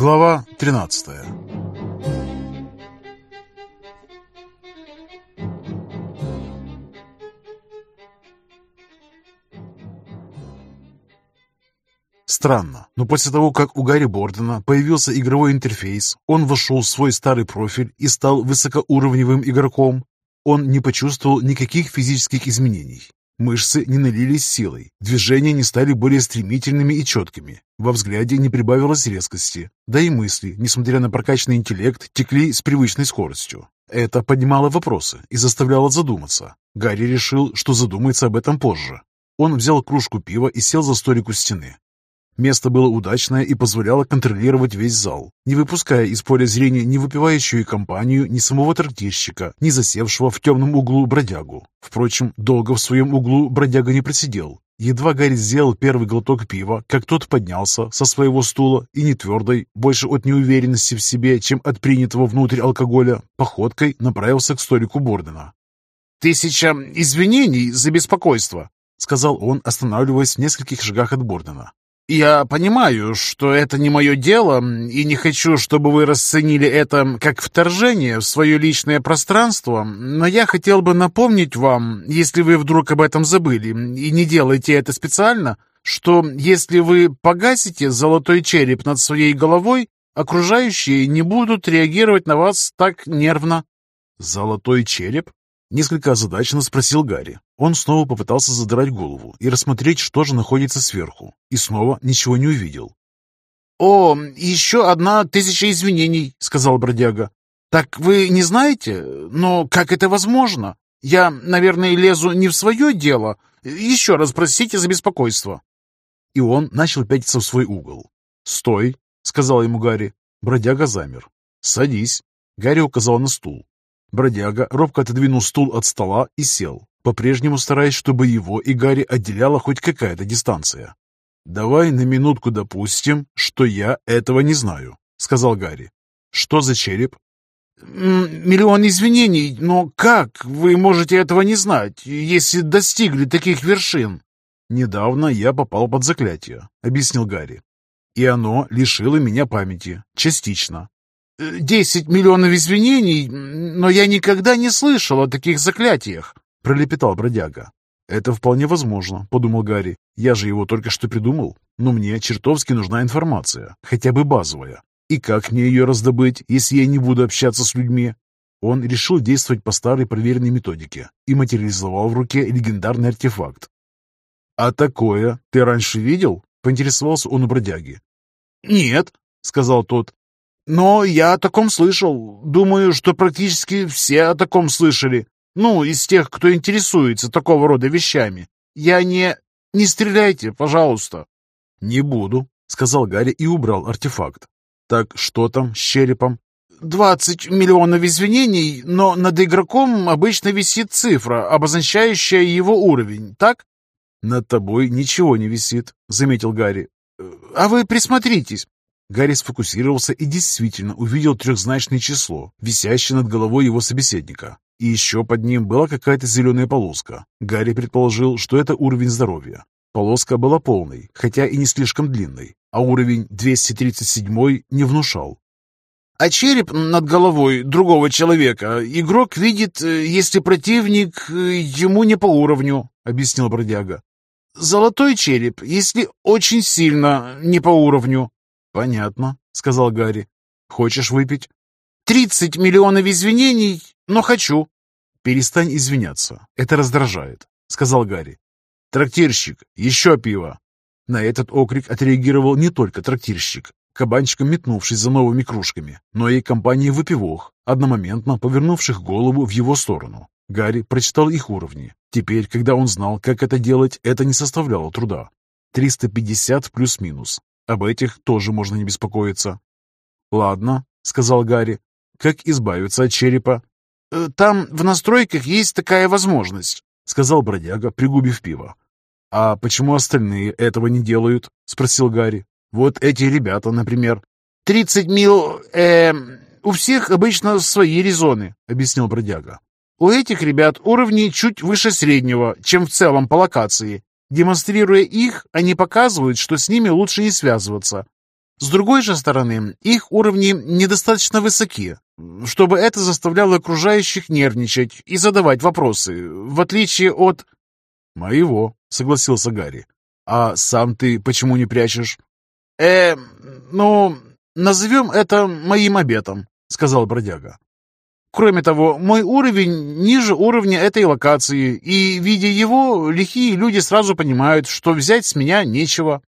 Глава 13 Странно, но после того, как у Гарри Бордена появился игровой интерфейс, он вошел в свой старый профиль и стал высокоуровневым игроком, он не почувствовал никаких физических изменений. Мышцы не налились силой, движения не стали более стремительными и четкими, во взгляде не прибавилось резкости, да и мысли, несмотря на прокачанный интеллект, текли с привычной скоростью. Это поднимало вопросы и заставляло задуматься. Гарри решил, что задумается об этом позже. Он взял кружку пива и сел за столик у стены. Место было удачное и позволяло контролировать весь зал, не выпуская из поля зрения ни выпивающую компанию, ни самого трактирщика, ни засевшего в темном углу бродягу. Впрочем, долго в своем углу бродяга не просидел. Едва Гарри сделал первый глоток пива, как тот поднялся со своего стула и не твердой, больше от неуверенности в себе, чем от принятого внутрь алкоголя, походкой направился к столику Бордена. «Тысяча извинений за беспокойство», — сказал он, останавливаясь в нескольких шагах от Бордена. «Я понимаю, что это не мое дело, и не хочу, чтобы вы расценили это как вторжение в свое личное пространство, но я хотел бы напомнить вам, если вы вдруг об этом забыли и не делаете это специально, что если вы погасите золотой череп над своей головой, окружающие не будут реагировать на вас так нервно». «Золотой череп?» Несколько озадаченно спросил Гарри. Он снова попытался задрать голову и рассмотреть, что же находится сверху, и снова ничего не увидел. «О, еще одна тысяча извинений», — сказал бродяга. «Так вы не знаете? Но как это возможно? Я, наверное, лезу не в свое дело. Еще раз простите за беспокойство». И он начал пятиться в свой угол. «Стой», — сказал ему Гарри. Бродяга замер. «Садись», — Гарри указал на стул. Бродяга робко отодвинул стул от стола и сел, по-прежнему стараясь, чтобы его и Гарри отделяла хоть какая-то дистанция. «Давай на минутку допустим, что я этого не знаю», — сказал Гарри. «Что за череп?» «Миллион извинений, но как вы можете этого не знать, если достигли таких вершин?» «Недавно я попал под заклятие», — объяснил Гарри. «И оно лишило меня памяти, частично десять миллионов извинений, но я никогда не слышал о таких заклятиях», — пролепетал бродяга. «Это вполне возможно», — подумал Гарри. «Я же его только что придумал. Но мне чертовски нужна информация, хотя бы базовая. И как мне ее раздобыть, если я не буду общаться с людьми?» Он решил действовать по старой проверенной методике и материализовал в руке легендарный артефакт. «А такое ты раньше видел?» — поинтересовался он у бродяги. «Нет», — сказал тот. Но я о таком слышал. Думаю, что практически все о таком слышали. Ну, из тех, кто интересуется такого рода вещами. Я не... Не стреляйте, пожалуйста. Не буду, сказал Гарри и убрал артефакт. Так что там с черепом? «Двадцать миллионов извинений, но над игроком обычно висит цифра, обозначающая его уровень, так?» «Над тобой ничего не висит», — заметил Гарри. «А вы присмотритесь. Гарри сфокусировался и действительно увидел трехзначное число, висящее над головой его собеседника. И еще под ним была какая-то зеленая полоска. Гарри предположил, что это уровень здоровья. Полоска была полной, хотя и не слишком длинной, а уровень 237 не внушал. А череп над головой другого человека игрок видит, э, если противник э, ему не по уровню, объяснил бродяга. Золотой череп, если очень сильно не по уровню. «Понятно», — сказал Гарри. «Хочешь выпить?» «Тридцать миллионов извинений, но хочу». «Перестань извиняться. Это раздражает», — сказал Гарри. «Трактирщик, еще пиво!» На этот окрик отреагировал не только трактирщик, кабанчиком метнувшись за новыми кружками, но и компания выпивох, одномоментно повернувших голову в его сторону. Гарри прочитал их уровни. Теперь, когда он знал, как это делать, это не составляло труда. 350 плюс-минус. Об этих тоже можно не беспокоиться. «Ладно», — сказал Гарри. «Как избавиться от черепа?» «Э, «Там в настройках есть такая возможность», — сказал бродяга, пригубив пиво. «А почему остальные этого не делают?» — спросил Гарри. «Вот эти ребята, например». «Тридцать мил... э У всех обычно свои резоны», — объяснил бродяга. «У этих ребят уровни чуть выше среднего, чем в целом по локации, Демонстрируя их, они показывают, что с ними лучше не связываться. С другой же стороны, их уровни недостаточно высоки, чтобы это заставляло окружающих нервничать и задавать вопросы, в отличие от... «Моего», — согласился Гарри. «А сам ты почему не прячешь?» «Э, ну, назовем это моим обетом», — сказал бродяга. Кроме того, мой уровень ниже уровня этой локации, и, видя его, лихие люди сразу понимают, что взять с меня нечего.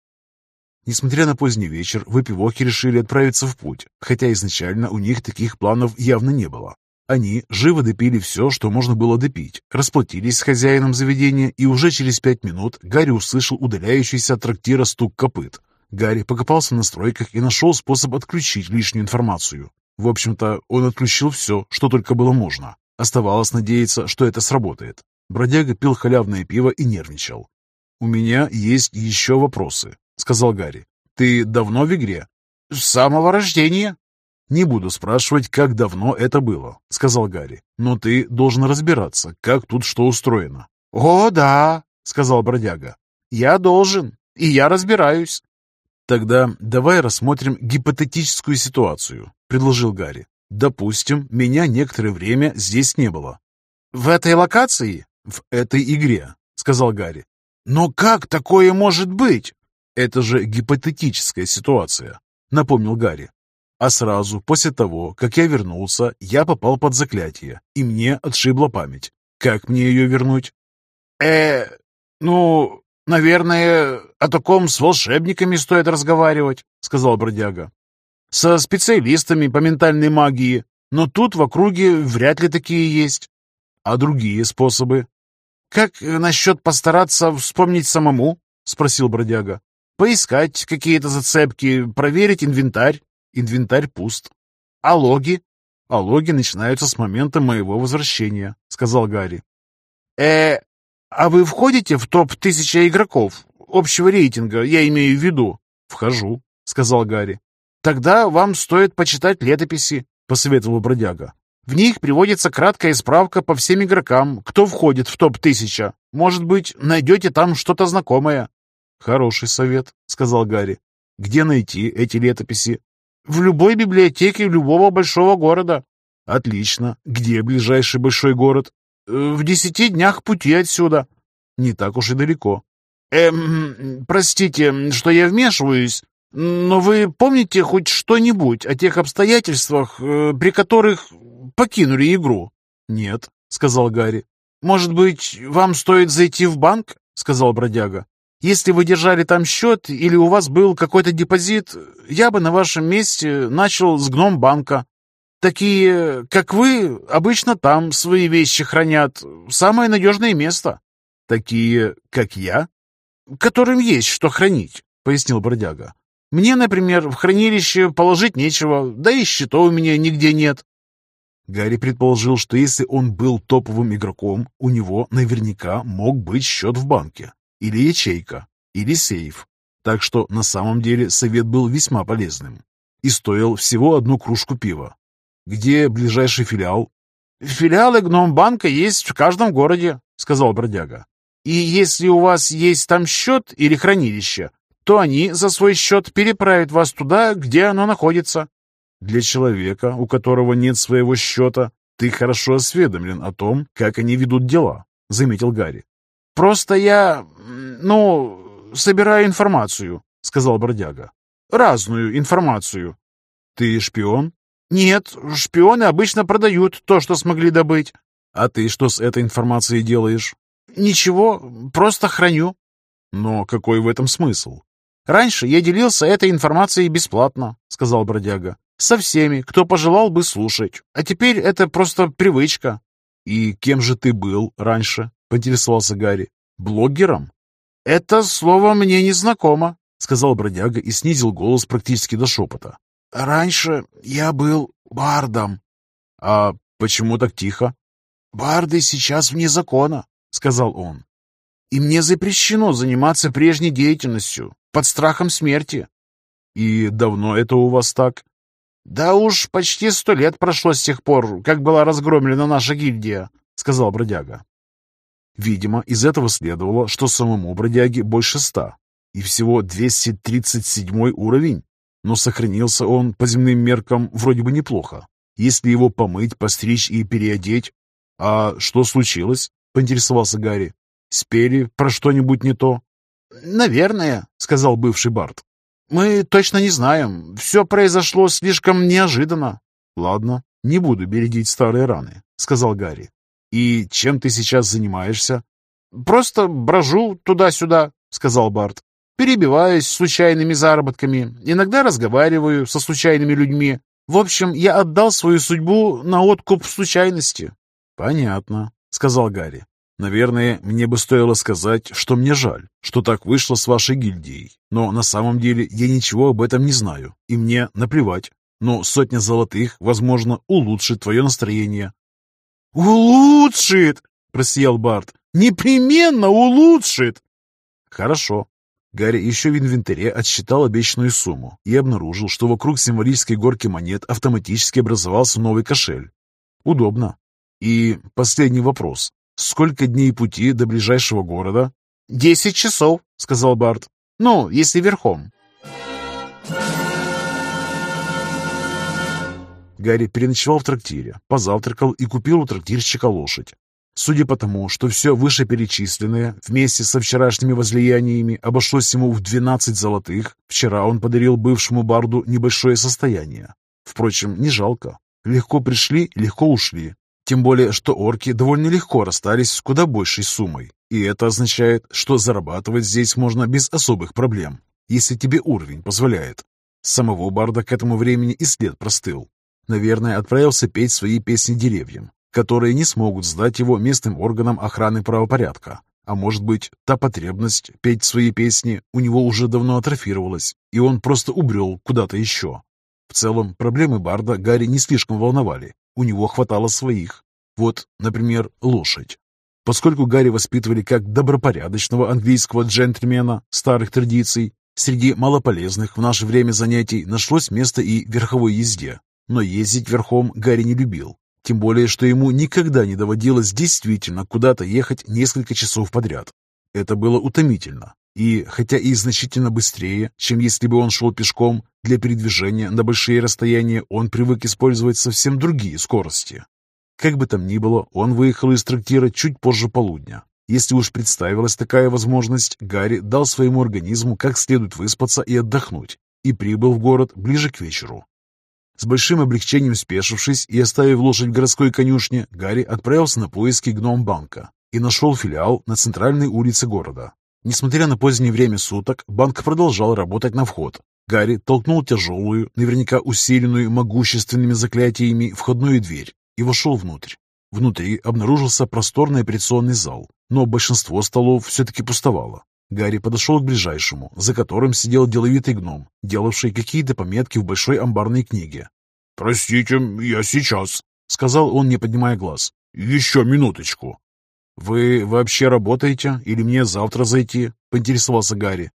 Несмотря на поздний вечер, выпивоки решили отправиться в путь, хотя изначально у них таких планов явно не было. Они живо допили все, что можно было допить, расплатились с хозяином заведения, и уже через пять минут Гарри услышал удаляющийся от трактира стук копыт. Гарри покопался на стройках и нашел способ отключить лишнюю информацию. В общем-то, он отключил все, что только было можно. Оставалось надеяться, что это сработает. Бродяга пил халявное пиво и нервничал. «У меня есть еще вопросы», — сказал Гарри. «Ты давно в игре?» «С самого рождения». «Не буду спрашивать, как давно это было», — сказал Гарри. «Но ты должен разбираться, как тут что устроено». «О, да», — сказал бродяга. «Я должен, и я разбираюсь». «Тогда давай рассмотрим гипотетическую ситуацию», — предложил Гарри. «Допустим, меня некоторое время здесь не было». «В этой локации?» «В этой игре», — сказал Гарри. «Но как такое может быть?» «Это же гипотетическая ситуация», — напомнил Гарри. А сразу после того, как я вернулся, я попал под заклятие, и мне отшибла память. Как мне ее вернуть? э ну, наверное, о таком с волшебниками стоит разговаривать», — сказал бродяга. «Со специалистами по ментальной магии, но тут в округе вряд ли такие есть. А другие способы?» «Как насчет постараться вспомнить самому?» — спросил бродяга. «Поискать какие-то зацепки, проверить инвентарь». Инвентарь пуст. «А логи?» «А логи начинаются с момента моего возвращения», — сказал Гарри. э а вы входите в топ-1000 игроков? Общего рейтинга, я имею в виду?» «Вхожу», — сказал Гарри. «Тогда вам стоит почитать летописи», — посоветовал бродяга. «В них приводится краткая справка по всем игрокам, кто входит в топ-1000. Может быть, найдете там что-то знакомое». «Хороший совет», — сказал Гарри. «Где найти эти летописи?» «В любой библиотеке любого большого города». «Отлично. Где ближайший большой город?» В десяти днях пути отсюда. Не так уж и далеко. Эм, простите, что я вмешиваюсь, но вы помните хоть что-нибудь о тех обстоятельствах, э, при которых покинули игру? Нет, сказал Гарри. Может быть, вам стоит зайти в банк? сказал бродяга. Если вы держали там счет или у вас был какой-то депозит, я бы на вашем месте начал с гном банка. Такие, как вы, обычно там свои вещи хранят. Самое надежное место. Такие, как я? Которым есть что хранить, пояснил бродяга. Мне, например, в хранилище положить нечего, да и счетов у меня нигде нет. Гарри предположил, что если он был топовым игроком, у него наверняка мог быть счет в банке, или ячейка, или сейф. Так что на самом деле совет был весьма полезным и стоил всего одну кружку пива. «Где ближайший филиал?» «Филиалы Гномбанка есть в каждом городе», — сказал бродяга. «И если у вас есть там счет или хранилище, то они за свой счет переправят вас туда, где оно находится». «Для человека, у которого нет своего счета, ты хорошо осведомлен о том, как они ведут дела», — заметил Гарри. «Просто я, ну, собираю информацию», — сказал бродяга. «Разную информацию». «Ты шпион?» «Нет, шпионы обычно продают то, что смогли добыть». «А ты что с этой информацией делаешь?» «Ничего, просто храню». «Но какой в этом смысл?» «Раньше я делился этой информацией бесплатно», — сказал бродяга. «Со всеми, кто пожелал бы слушать. А теперь это просто привычка». «И кем же ты был раньше?» — поинтересовался Гарри. «Блогером?» «Это слово мне не знакомо», — сказал бродяга и снизил голос практически до шепота. Раньше я был бардом. А почему так тихо? Барды сейчас вне закона, сказал он. И мне запрещено заниматься прежней деятельностью, под страхом смерти. И давно это у вас так? Да уж почти сто лет прошло с тех пор, как была разгромлена наша гильдия, сказал бродяга. Видимо, из этого следовало, что самому бродяге больше ста, и всего 237 уровень. Но сохранился он по земным меркам вроде бы неплохо. Если его помыть, постричь и переодеть... «А что случилось?» — поинтересовался Гарри. «Спели про что-нибудь не то?» «Наверное», — сказал бывший Барт. «Мы точно не знаем. Все произошло слишком неожиданно». «Ладно, не буду бередить старые раны», — сказал Гарри. «И чем ты сейчас занимаешься?» «Просто брожу туда-сюда», — сказал Барт. «Перебиваюсь случайными заработками. Иногда разговариваю со случайными людьми. В общем, я отдал свою судьбу на откуп случайности». «Понятно», — сказал Гарри. «Наверное, мне бы стоило сказать, что мне жаль, что так вышло с вашей гильдией. Но на самом деле я ничего об этом не знаю, и мне наплевать. Но сотня золотых, возможно, улучшит твое настроение». «Улучшит!» — просиял Барт. «Непременно улучшит!» «Хорошо». Гарри еще в инвентаре отсчитал обещанную сумму и обнаружил, что вокруг символической горки монет автоматически образовался новый кошель. Удобно. И последний вопрос. Сколько дней пути до ближайшего города? «Десять часов», — сказал Барт. «Ну, если верхом». Гарри переночевал в трактире, позавтракал и купил у трактирщика лошадь. Судя по тому, что все вышеперечисленное вместе со вчерашними возлияниями обошлось ему в 12 золотых, вчера он подарил бывшему барду небольшое состояние. Впрочем, не жалко. Легко пришли, легко ушли. Тем более, что орки довольно легко расстались с куда большей суммой. И это означает, что зарабатывать здесь можно без особых проблем, если тебе уровень позволяет. Самого барда к этому времени и след простыл. Наверное, отправился петь свои песни деревьям, которые не смогут сдать его местным органам охраны правопорядка. А может быть, та потребность петь свои песни у него уже давно атрофировалась, и он просто убрел куда-то еще. В целом, проблемы Барда Гарри не слишком волновали. У него хватало своих. Вот, например, лошадь. Поскольку Гарри воспитывали как добропорядочного английского джентльмена старых традиций, среди малополезных в наше время занятий нашлось место и верховой езде. Но ездить верхом Гарри не любил. Тем более, что ему никогда не доводилось действительно куда-то ехать несколько часов подряд. Это было утомительно. И, хотя и значительно быстрее, чем если бы он шел пешком, для передвижения на большие расстояния он привык использовать совсем другие скорости. Как бы там ни было, он выехал из трактира чуть позже полудня. Если уж представилась такая возможность, Гарри дал своему организму как следует выспаться и отдохнуть, и прибыл в город ближе к вечеру. С большим облегчением спешившись и оставив лошадь в городской конюшне, Гарри отправился на поиски гном-банка и нашел филиал на центральной улице города. Несмотря на позднее время суток, банк продолжал работать на вход. Гарри толкнул тяжелую, наверняка усиленную могущественными заклятиями, входную дверь и вошел внутрь. Внутри обнаружился просторный операционный зал, но большинство столов все-таки пустовало. Гарри подошел к ближайшему, за которым сидел деловитый гном, делавший какие-то пометки в большой амбарной книге. «Простите, я сейчас», — сказал он, не поднимая глаз. «Еще минуточку». «Вы вообще работаете или мне завтра зайти?» — поинтересовался Гарри.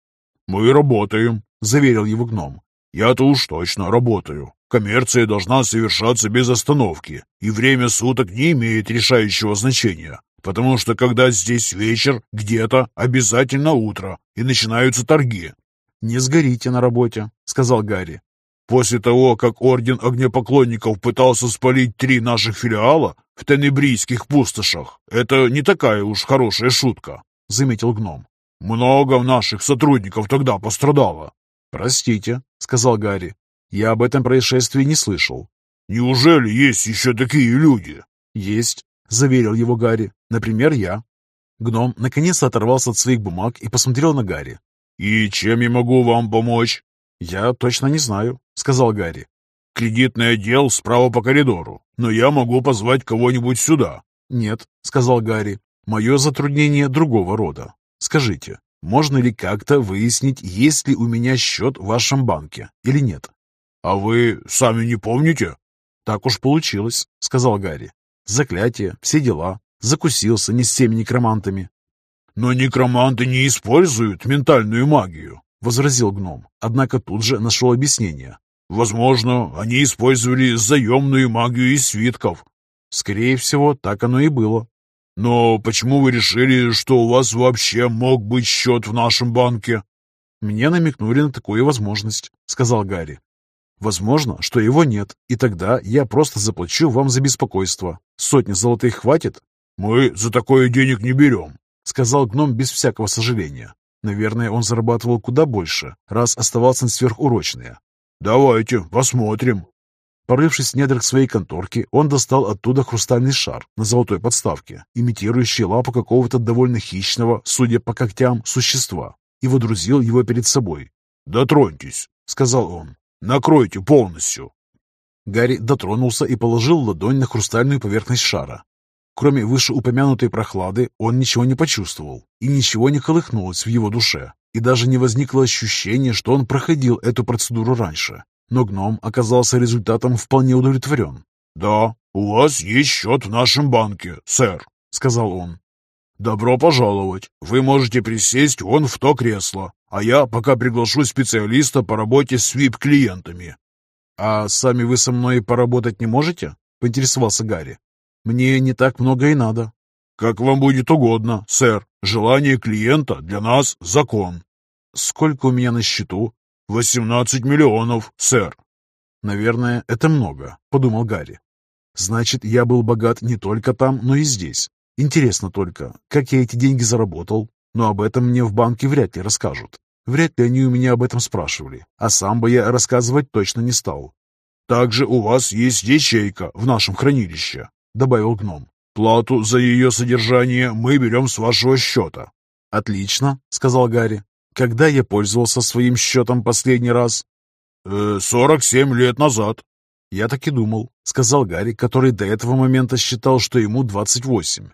«Мы работаем», — заверил его гном. «Я-то уж точно работаю. Коммерция должна совершаться без остановки, и время суток не имеет решающего значения потому что когда здесь вечер, где-то обязательно утро, и начинаются торги». «Не сгорите на работе», — сказал Гарри. «После того, как Орден Огнепоклонников пытался спалить три наших филиала в Тенебрийских пустошах, это не такая уж хорошая шутка», — заметил гном. «Много наших сотрудников тогда пострадало». «Простите», — сказал Гарри. «Я об этом происшествии не слышал». «Неужели есть еще такие люди?» «Есть. — заверил его Гарри. «Например, я». Гном наконец оторвался от своих бумаг и посмотрел на Гарри. «И чем я могу вам помочь?» «Я точно не знаю», — сказал Гарри. «Кредитный отдел справа по коридору, но я могу позвать кого-нибудь сюда». «Нет», — сказал Гарри, — «мое затруднение другого рода. Скажите, можно ли как-то выяснить, есть ли у меня счет в вашем банке или нет?» «А вы сами не помните?» «Так уж получилось», — сказал Гарри. Заклятие, все дела. Закусился не с теми некромантами. «Но некроманты не используют ментальную магию», — возразил гном, однако тут же нашел объяснение. «Возможно, они использовали заемную магию из свитков». «Скорее всего, так оно и было». «Но почему вы решили, что у вас вообще мог быть счет в нашем банке?» «Мне намекнули на такую возможность», — сказал Гарри. «Возможно, что его нет, и тогда я просто заплачу вам за беспокойство. Сотни золотых хватит?» «Мы за такое денег не берем», — сказал гном без всякого сожаления. Наверное, он зарабатывал куда больше, раз оставался на сверхурочные. «Давайте, посмотрим». Порывшись в недрах своей конторки, он достал оттуда хрустальный шар на золотой подставке, имитирующий лапу какого-то довольно хищного, судя по когтям, существа, и водрузил его перед собой. «Дотроньтесь», — сказал он. «Накройте полностью». Гарри дотронулся и положил ладонь на хрустальную поверхность шара. Кроме вышеупомянутой прохлады, он ничего не почувствовал, и ничего не колыхнулось в его душе, и даже не возникло ощущения, что он проходил эту процедуру раньше. Но гном оказался результатом вполне удовлетворен. «Да, у вас есть счет в нашем банке, сэр», — сказал он. «Добро пожаловать. Вы можете присесть вон в то кресло, а я пока приглашу специалиста по работе с VIP-клиентами». «А сами вы со мной поработать не можете?» — поинтересовался Гарри. «Мне не так много и надо». «Как вам будет угодно, сэр. Желание клиента для нас — закон». «Сколько у меня на счету?» «Восемнадцать миллионов, сэр». «Наверное, это много», — подумал Гарри. «Значит, я был богат не только там, но и здесь. Интересно только, как я эти деньги заработал, но об этом мне в банке вряд ли расскажут. Вряд ли они у меня об этом спрашивали, а сам бы я рассказывать точно не стал. «Также у вас есть ячейка в нашем хранилище», — добавил гном. «Плату за ее содержание мы берем с вашего счета». «Отлично», — сказал Гарри. «Когда я пользовался своим счетом последний раз?» «Э, «Сорок семь лет назад». «Я так и думал», — сказал Гарри, который до этого момента считал, что ему двадцать восемь.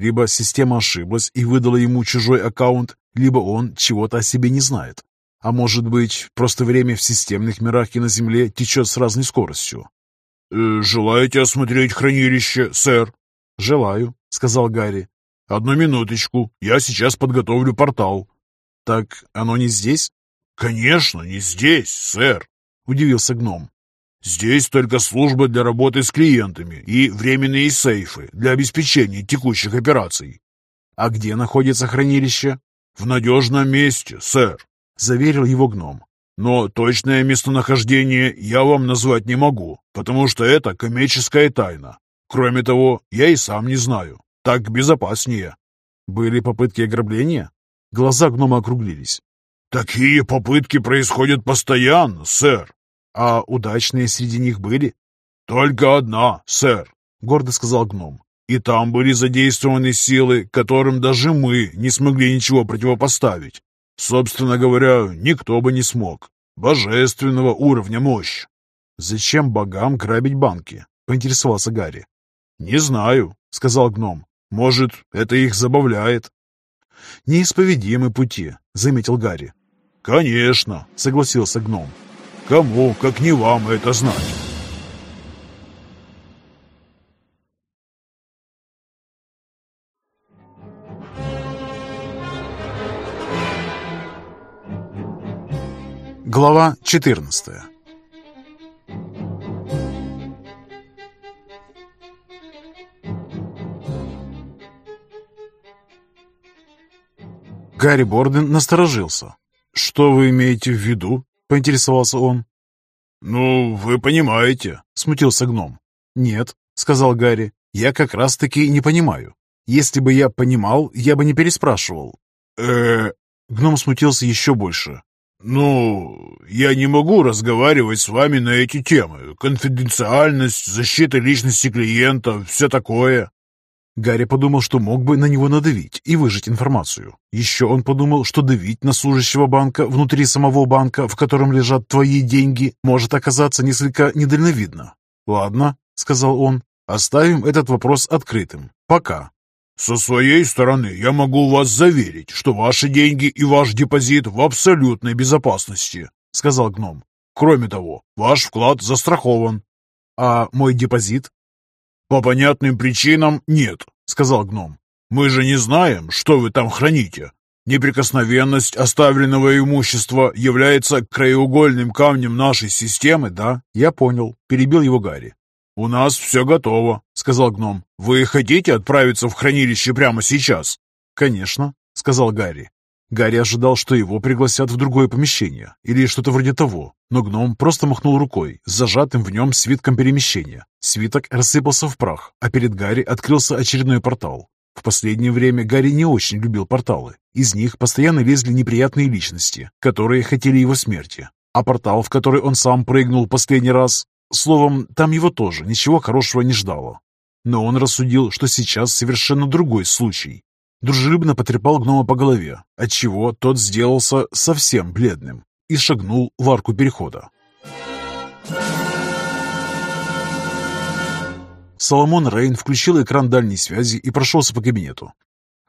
Либо система ошиблась и выдала ему чужой аккаунт, либо он чего-то о себе не знает. А может быть, просто время в системных мирах и на Земле течет с разной скоростью. «Э, «Желаете осмотреть хранилище, сэр?» «Желаю», — сказал Гарри. «Одну минуточку, я сейчас подготовлю портал». «Так оно не здесь?» «Конечно, не здесь, сэр», — удивился гном. Здесь только служба для работы с клиентами и временные сейфы для обеспечения текущих операций. А где находится хранилище? В надежном месте, сэр, заверил его гном. Но точное местонахождение я вам назвать не могу, потому что это коммерческая тайна. Кроме того, я и сам не знаю. Так безопаснее. Были попытки ограбления? Глаза гнома округлились. Такие попытки происходят постоянно, сэр. А удачные среди них были? Только одна, сэр, гордо сказал гном. И там были задействованы силы, которым даже мы не смогли ничего противопоставить. Собственно говоря, никто бы не смог. Божественного уровня мощь. Зачем богам грабить банки? Поинтересовался Гарри. Не знаю, сказал гном. Может, это их забавляет. Неисповедимы пути, заметил Гарри. Конечно, согласился гном. Кому, как не вам, это знать? Глава 14 Гарри Борден насторожился. «Что вы имеете в виду?» Поинтересовался он. «Ну, вы понимаете», — смутился гном. «Нет», — сказал Гарри, — «я как раз-таки не понимаю. Если бы я понимал, я бы не переспрашивал». «Э-э...» Гном смутился еще больше. «Ну, я не могу разговаривать с вами на эти темы. Конфиденциальность, защита личности клиента, все такое». Гарри подумал, что мог бы на него надавить и выжать информацию. Еще он подумал, что давить на служащего банка внутри самого банка, в котором лежат твои деньги, может оказаться несколько недальновидно. «Ладно», — сказал он, — «оставим этот вопрос открытым. Пока». «Со своей стороны я могу вас заверить, что ваши деньги и ваш депозит в абсолютной безопасности», — сказал гном. «Кроме того, ваш вклад застрахован». «А мой депозит?» «По понятным причинам нет», — сказал гном. «Мы же не знаем, что вы там храните. Неприкосновенность оставленного имущества является краеугольным камнем нашей системы, да?» «Я понял», — перебил его Гарри. «У нас все готово», — сказал гном. «Вы хотите отправиться в хранилище прямо сейчас?» «Конечно», — сказал Гарри. Гарри ожидал, что его пригласят в другое помещение или что-то вроде того, но гном просто махнул рукой с зажатым в нем свитком перемещения. Свиток рассыпался в прах, а перед Гарри открылся очередной портал. В последнее время Гарри не очень любил порталы. Из них постоянно лезли неприятные личности, которые хотели его смерти. А портал, в который он сам прыгнул последний раз, словом, там его тоже ничего хорошего не ждало. Но он рассудил, что сейчас совершенно другой случай, Дружелюбно потрепал гнома по голове, отчего тот сделался совсем бледным и шагнул в арку перехода. Соломон Рейн включил экран дальней связи и прошелся по кабинету.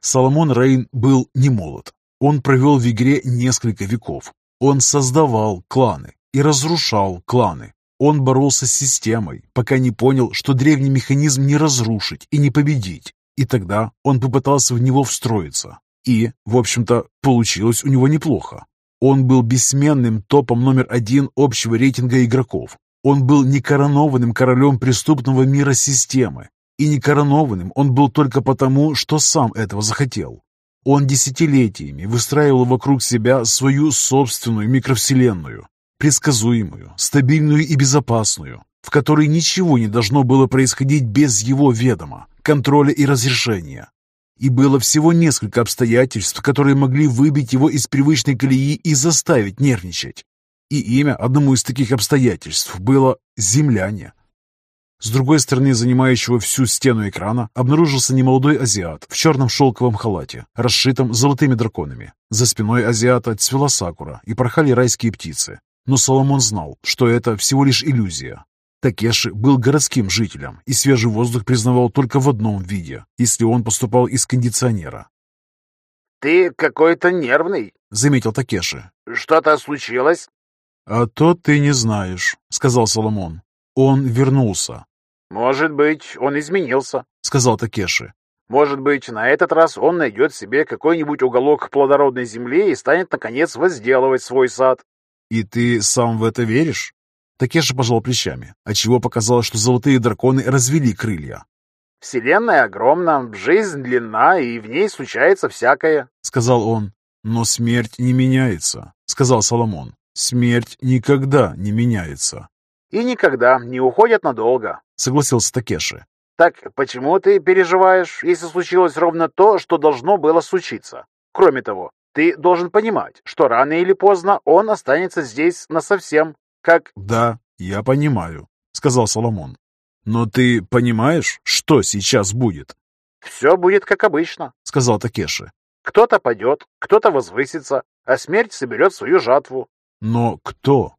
Соломон Рейн был не молод. Он провел в игре несколько веков. Он создавал кланы и разрушал кланы. Он боролся с системой, пока не понял, что древний механизм не разрушить и не победить. И тогда он попытался в него встроиться. И, в общем-то, получилось у него неплохо. Он был бессменным топом номер один общего рейтинга игроков. Он был некоронованным королем преступного мира системы. И некоронованным он был только потому, что сам этого захотел. Он десятилетиями выстраивал вокруг себя свою собственную микровселенную, предсказуемую, стабильную и безопасную, в которой ничего не должно было происходить без его ведома контроля и разрешения. И было всего несколько обстоятельств, которые могли выбить его из привычной колеи и заставить нервничать. И имя одному из таких обстоятельств было «Земляне». С другой стороны занимающего всю стену экрана обнаружился немолодой азиат в черном шелковом халате, расшитом золотыми драконами. За спиной азиата цвела сакура и порхали райские птицы. Но Соломон знал, что это всего лишь иллюзия. Такеши был городским жителем и свежий воздух признавал только в одном виде, если он поступал из кондиционера. «Ты какой-то нервный», — заметил Такеши. «Что-то случилось?» «А то ты не знаешь», — сказал Соломон. «Он вернулся». «Может быть, он изменился», — сказал Такеши. «Может быть, на этот раз он найдет себе какой-нибудь уголок плодородной земли и станет, наконец, возделывать свой сад». «И ты сам в это веришь?» Такеша пожал плечами, отчего показалось, что золотые драконы развели крылья. «Вселенная огромна, жизнь длинна, и в ней случается всякое», — сказал он. «Но смерть не меняется», — сказал Соломон. «Смерть никогда не меняется». «И никогда не уходят надолго», — согласился Такеши. «Так почему ты переживаешь, если случилось ровно то, что должно было случиться? Кроме того, ты должен понимать, что рано или поздно он останется здесь насовсем, как... Да, я понимаю, сказал Соломон. Но ты понимаешь, что сейчас будет? Все будет как обычно, сказал Такеши. Кто-то падет, кто-то возвысится, а смерть соберет свою жатву. Но кто?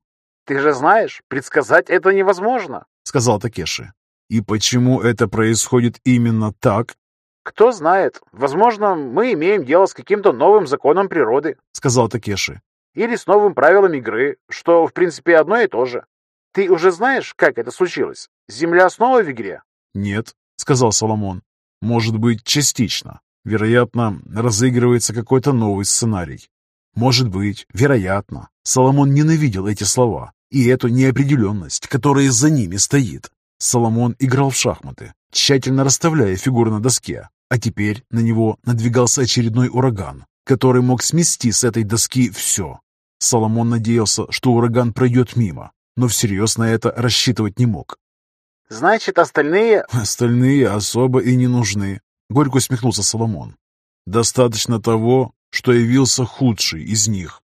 Ты же знаешь, предсказать это невозможно, сказал Такеши. И почему это происходит именно так? Кто знает. Возможно, мы имеем дело с каким-то новым законом природы, сказал Такеши или с новым правилом игры, что, в принципе, одно и то же. Ты уже знаешь, как это случилось? Земля снова в игре? Нет, сказал Соломон. Может быть, частично. Вероятно, разыгрывается какой-то новый сценарий. Может быть, вероятно. Соломон ненавидел эти слова и эту неопределенность, которая за ними стоит. Соломон играл в шахматы, тщательно расставляя фигуры на доске, а теперь на него надвигался очередной ураган, который мог смести с этой доски все. Соломон надеялся, что ураган пройдет мимо, но всерьез на это рассчитывать не мог. «Значит, остальные...» «Остальные особо и не нужны», — горько усмехнулся Соломон. «Достаточно того, что явился худший из них».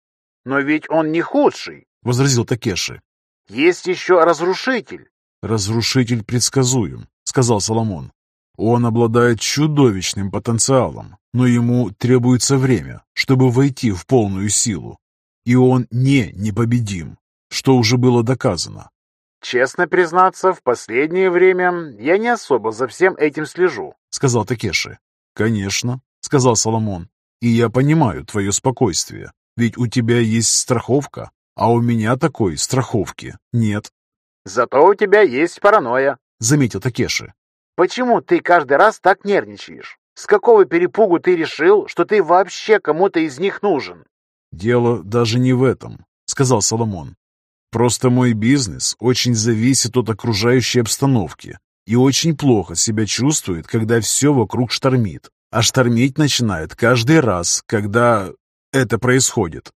«Но ведь он не худший», — возразил Такеши. «Есть еще разрушитель». «Разрушитель предсказуем», — сказал Соломон. Он обладает чудовищным потенциалом, но ему требуется время, чтобы войти в полную силу. И он не непобедим, что уже было доказано. «Честно признаться, в последнее время я не особо за всем этим слежу», — сказал Такеши. «Конечно», — сказал Соломон. «И я понимаю твое спокойствие, ведь у тебя есть страховка, а у меня такой страховки нет». «Зато у тебя есть паранойя», — заметил Такеши. Почему ты каждый раз так нервничаешь? С какого перепугу ты решил, что ты вообще кому-то из них нужен? Дело даже не в этом, сказал Соломон. Просто мой бизнес очень зависит от окружающей обстановки и очень плохо себя чувствует, когда все вокруг штормит. А штормить начинает каждый раз, когда... это происходит.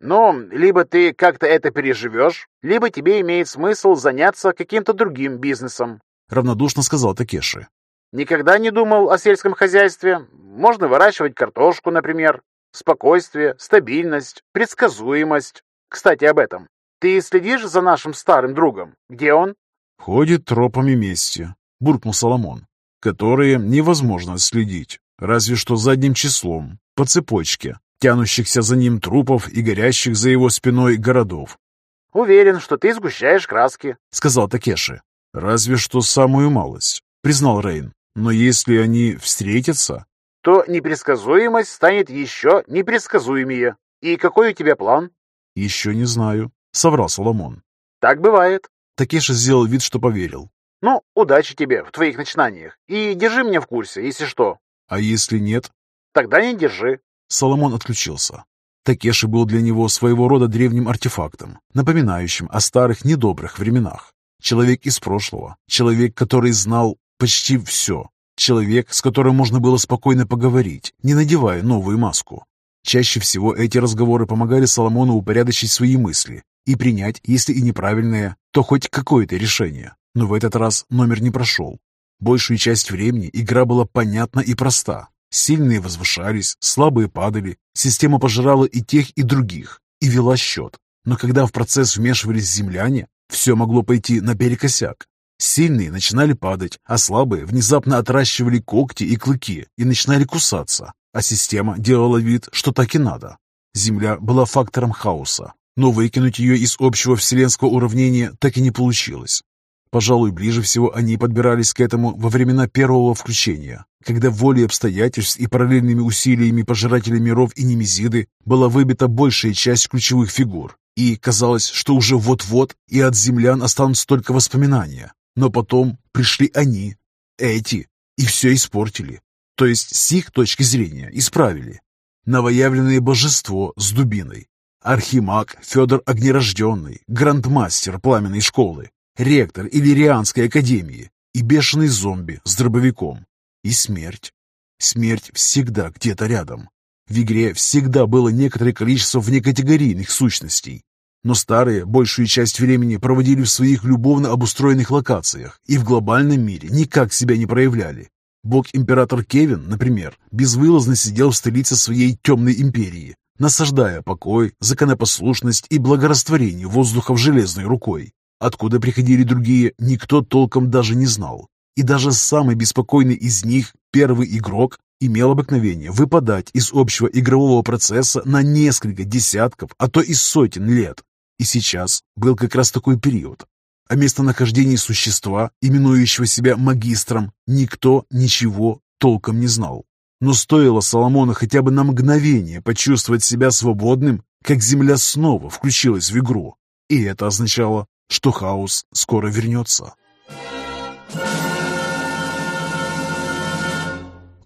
Ну, либо ты как-то это переживешь, либо тебе имеет смысл заняться каким-то другим бизнесом, равнодушно сказал Такеши. Никогда не думал о сельском хозяйстве? Можно выращивать картошку, например. Спокойствие, стабильность, предсказуемость. Кстати, об этом. Ты следишь за нашим старым другом? Где он? Ходит тропами мести, буркнул Соломон, которые невозможно следить, разве что задним числом, по цепочке, тянущихся за ним трупов и горящих за его спиной городов. «Уверен, что ты сгущаешь краски», — сказал Такеши. «Разве что самую малость», — признал Рейн. «Но если они встретятся...» «То непредсказуемость станет еще непредсказуемее. И какой у тебя план?» «Еще не знаю», — соврал Соломон. «Так бывает». Такеши сделал вид, что поверил. «Ну, удачи тебе в твоих начинаниях. И держи меня в курсе, если что». «А если нет?» «Тогда не держи. Соломон отключился. Такеши был для него своего рода древним артефактом, напоминающим о старых недобрых временах. Человек из прошлого, человек, который знал почти все, человек, с которым можно было спокойно поговорить, не надевая новую маску. Чаще всего эти разговоры помогали Соломону упорядочить свои мысли и принять, если и неправильное, то хоть какое-то решение. Но в этот раз номер не прошел. Большую часть времени игра была понятна и проста. Сильные возвышались, слабые падали, система пожирала и тех, и других, и вела счет. Но когда в процесс вмешивались земляне, все могло пойти наперекосяк. Сильные начинали падать, а слабые внезапно отращивали когти и клыки и начинали кусаться, а система делала вид, что так и надо. Земля была фактором хаоса, но выкинуть ее из общего вселенского уравнения так и не получилось. Пожалуй, ближе всего они подбирались к этому во времена первого включения, когда волей обстоятельств и параллельными усилиями пожирателей миров и немезиды была выбита большая часть ключевых фигур, и казалось, что уже вот-вот и от землян останутся только воспоминания. Но потом пришли они, эти, и все испортили. То есть с их точки зрения исправили. Новоявленное божество с дубиной, архимаг Федор Огнерожденный, грандмастер пламенной школы, ректор Иллирианской академии и бешеный зомби с дробовиком. И смерть. Смерть всегда где-то рядом. В игре всегда было некоторое количество внекатегорийных сущностей, но старые большую часть времени проводили в своих любовно обустроенных локациях и в глобальном мире никак себя не проявляли. Бог-император Кевин, например, безвылазно сидел в столице своей темной империи, насаждая покой, законопослушность и благорастворение воздухов железной рукой. Откуда приходили другие, никто толком даже не знал. И даже самый беспокойный из них, первый игрок, имел обыкновение выпадать из общего игрового процесса на несколько десятков, а то и сотен лет. И сейчас был как раз такой период. О местонахождении существа, именующего себя магистром, никто ничего толком не знал. Но стоило Соломону хотя бы на мгновение почувствовать себя свободным, как Земля снова включилась в игру. И это означало, что хаос скоро вернется.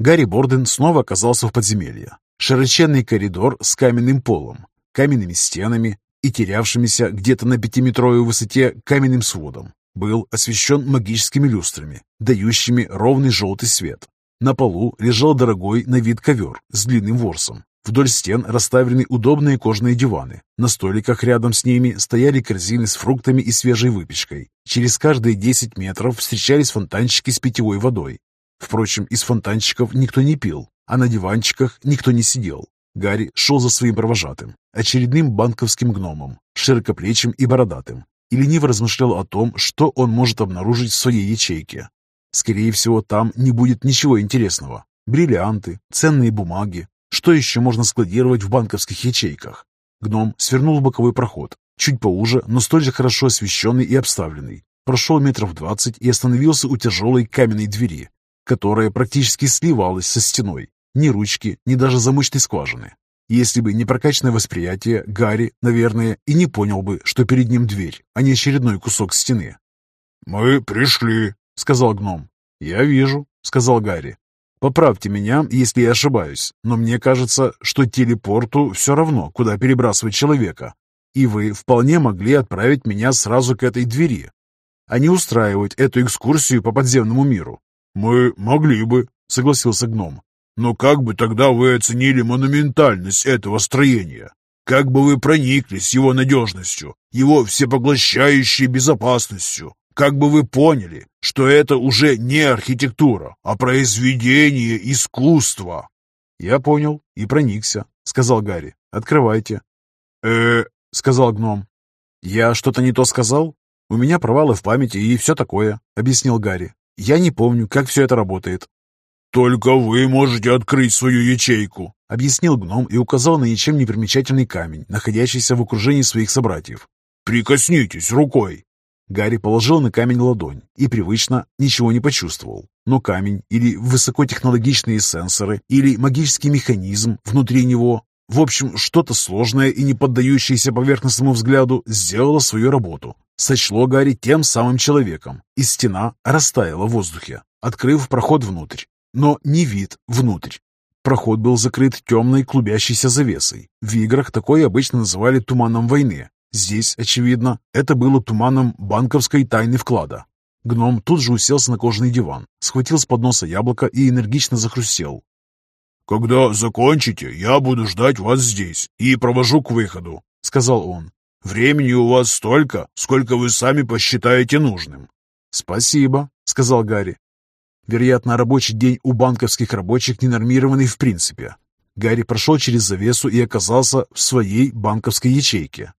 Гарри Борден снова оказался в подземелье. Широченный коридор с каменным полом, каменными стенами и терявшимися где-то на пятиметровой высоте каменным сводом был освещен магическими люстрами, дающими ровный желтый свет. На полу лежал дорогой на вид ковер с длинным ворсом, Вдоль стен расставлены удобные кожаные диваны. На столиках рядом с ними стояли корзины с фруктами и свежей выпечкой. Через каждые 10 метров встречались фонтанчики с питьевой водой. Впрочем, из фонтанчиков никто не пил, а на диванчиках никто не сидел. Гарри шел за своим провожатым, очередным банковским гномом, широкоплечим и бородатым, и лениво размышлял о том, что он может обнаружить в своей ячейке. Скорее всего, там не будет ничего интересного. Бриллианты, ценные бумаги, что еще можно складировать в банковских ячейках? Гном свернул в боковой проход, чуть поуже, но столь же хорошо освещенный и обставленный. Прошел метров двадцать и остановился у тяжелой каменной двери, которая практически сливалась со стеной. Ни ручки, ни даже замочной скважины. Если бы не прокачанное восприятие, Гарри, наверное, и не понял бы, что перед ним дверь, а не очередной кусок стены. «Мы пришли», — сказал гном. «Я вижу», — сказал Гарри. Поправьте меня, если я ошибаюсь, но мне кажется, что телепорту все равно, куда перебрасывать человека. И вы вполне могли отправить меня сразу к этой двери, а не устраивать эту экскурсию по подземному миру. «Мы могли бы», — согласился гном. Но как бы тогда вы оценили монументальность этого строения? Как бы вы прониклись его надежностью, его всепоглощающей безопасностью? Как бы вы поняли, что это уже не архитектура, а произведение искусства?» «Я понял и проникся», — сказал Гарри. «Открывайте». «Э-э», сказал гном. «Я что-то не то сказал? У меня провалы в памяти и все такое», — объяснил Гарри. «Я не помню, как все это работает». «Только вы можете открыть свою ячейку», — объяснил гном и указал на ничем не примечательный камень, находящийся в окружении своих собратьев. «Прикоснитесь рукой». Гарри положил на камень ладонь и привычно ничего не почувствовал. Но камень или высокотехнологичные сенсоры, или магический механизм внутри него, в общем, что-то сложное и не поддающееся поверхностному взгляду, сделало свою работу. Сочло Гарри тем самым человеком, и стена растаяла в воздухе, открыв проход внутрь. Но не вид внутрь. Проход был закрыт темной клубящейся завесой. В играх такое обычно называли туманом войны. Здесь, очевидно, это было туманом банковской тайны вклада. Гном тут же уселся на кожаный диван, схватил с подноса яблоко и энергично захрустел. «Когда закончите, я буду ждать вас здесь и провожу к выходу», — сказал он. «Времени у вас столько, сколько вы сами посчитаете нужным». «Спасибо», — сказал Гарри. Вероятно, рабочий день у банковских рабочих ненормированный в принципе. Гарри прошел через завесу и оказался в своей банковской ячейке.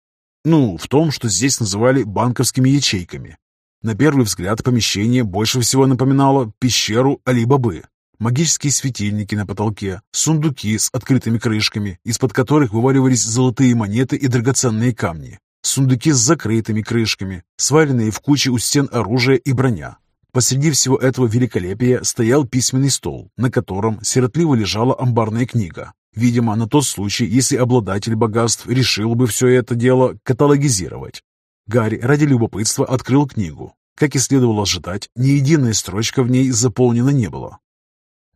Ну, в том, что здесь называли банковскими ячейками. На первый взгляд помещение больше всего напоминало пещеру Али-Бабы. Магические светильники на потолке, сундуки с открытыми крышками, из-под которых вываливались золотые монеты и драгоценные камни, сундуки с закрытыми крышками, сваленные в куче у стен оружия и броня. Посреди всего этого великолепия стоял письменный стол, на котором сиротливо лежала амбарная книга. Видимо, на тот случай, если обладатель богатств решил бы все это дело каталогизировать. Гарри ради любопытства открыл книгу. Как и следовало ожидать, ни единая строчка в ней заполнена не было.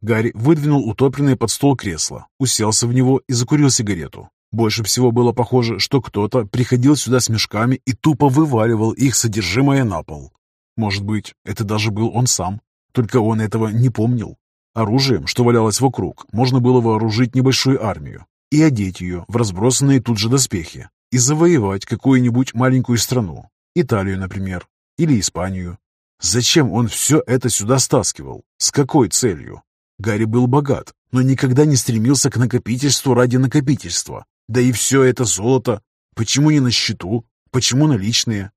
Гарри выдвинул утопленное под стол кресло, уселся в него и закурил сигарету. Больше всего было похоже, что кто-то приходил сюда с мешками и тупо вываливал их содержимое на пол. Может быть, это даже был он сам, только он этого не помнил. Оружием, что валялось вокруг, можно было вооружить небольшую армию и одеть ее в разбросанные тут же доспехи и завоевать какую-нибудь маленькую страну, Италию, например, или Испанию. Зачем он все это сюда стаскивал? С какой целью? Гарри был богат, но никогда не стремился к накопительству ради накопительства. Да и все это золото. Почему не на счету? Почему наличные?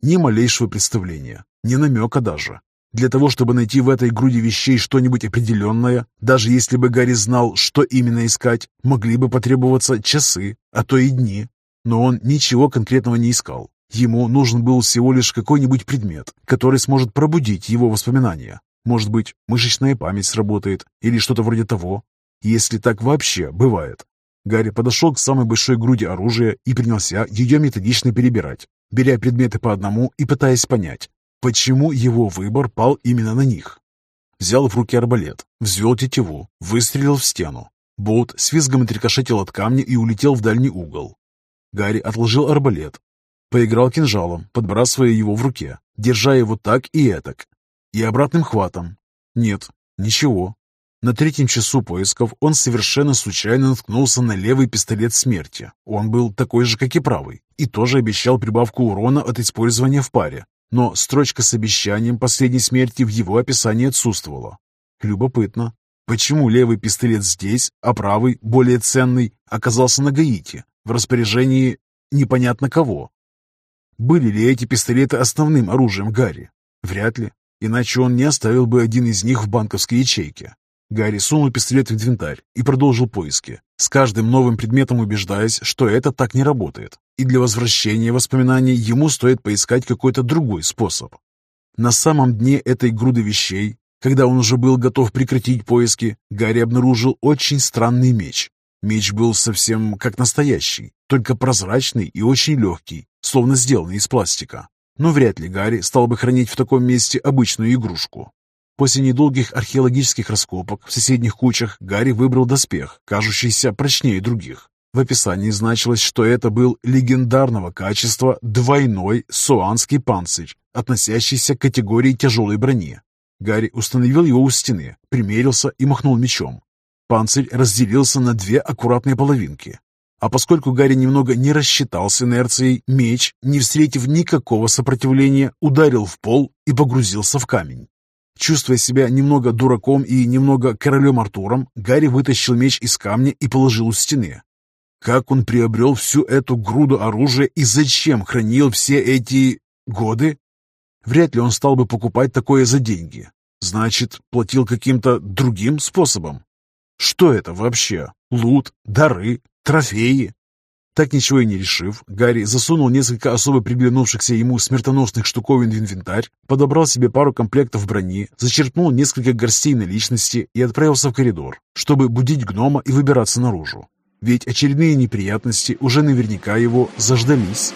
Ни малейшего представления, ни намека даже. Для того, чтобы найти в этой груди вещей что-нибудь определенное, даже если бы Гарри знал, что именно искать, могли бы потребоваться часы, а то и дни. Но он ничего конкретного не искал. Ему нужен был всего лишь какой-нибудь предмет, который сможет пробудить его воспоминания. Может быть, мышечная память сработает или что-то вроде того. Если так вообще бывает. Гарри подошел к самой большой груди оружия и принялся ее методично перебирать, беря предметы по одному и пытаясь понять, почему его выбор пал именно на них. Взял в руки арбалет, взвел тетиву, выстрелил в стену. Болт с визгом отрикошетил от камня и улетел в дальний угол. Гарри отложил арбалет, поиграл кинжалом, подбрасывая его в руке, держа его так и этак, и обратным хватом. Нет, ничего. На третьем часу поисков он совершенно случайно наткнулся на левый пистолет смерти. Он был такой же, как и правый, и тоже обещал прибавку урона от использования в паре. Но строчка с обещанием последней смерти в его описании отсутствовала. Любопытно, почему левый пистолет здесь, а правый, более ценный, оказался на Гаити, в распоряжении непонятно кого. Были ли эти пистолеты основным оружием Гарри? Вряд ли, иначе он не оставил бы один из них в банковской ячейке. Гарри сунул пистолет в инвентарь и продолжил поиски, с каждым новым предметом убеждаясь, что это так не работает, и для возвращения воспоминаний ему стоит поискать какой-то другой способ. На самом дне этой груды вещей, когда он уже был готов прекратить поиски, Гарри обнаружил очень странный меч, Меч был совсем как настоящий, только прозрачный и очень легкий, словно сделанный из пластика. Но вряд ли Гарри стал бы хранить в таком месте обычную игрушку. После недолгих археологических раскопок в соседних кучах Гарри выбрал доспех, кажущийся прочнее других. В описании значилось, что это был легендарного качества двойной суанский панцирь, относящийся к категории тяжелой брони. Гарри установил его у стены, примерился и махнул мечом. Панцирь разделился на две аккуратные половинки. А поскольку Гарри немного не рассчитал с инерцией, меч, не встретив никакого сопротивления, ударил в пол и погрузился в камень. Чувствуя себя немного дураком и немного королем Артуром, Гарри вытащил меч из камня и положил у стены. Как он приобрел всю эту груду оружия и зачем хранил все эти... годы? Вряд ли он стал бы покупать такое за деньги. Значит, платил каким-то другим способом? Что это вообще? Лут, дары, трофеи? Так ничего и не решив, Гарри засунул несколько особо приглянувшихся ему смертоносных штуковин в инвентарь, подобрал себе пару комплектов брони, зачерпнул несколько горстей наличности и отправился в коридор, чтобы будить гнома и выбираться наружу. Ведь очередные неприятности уже наверняка его заждались.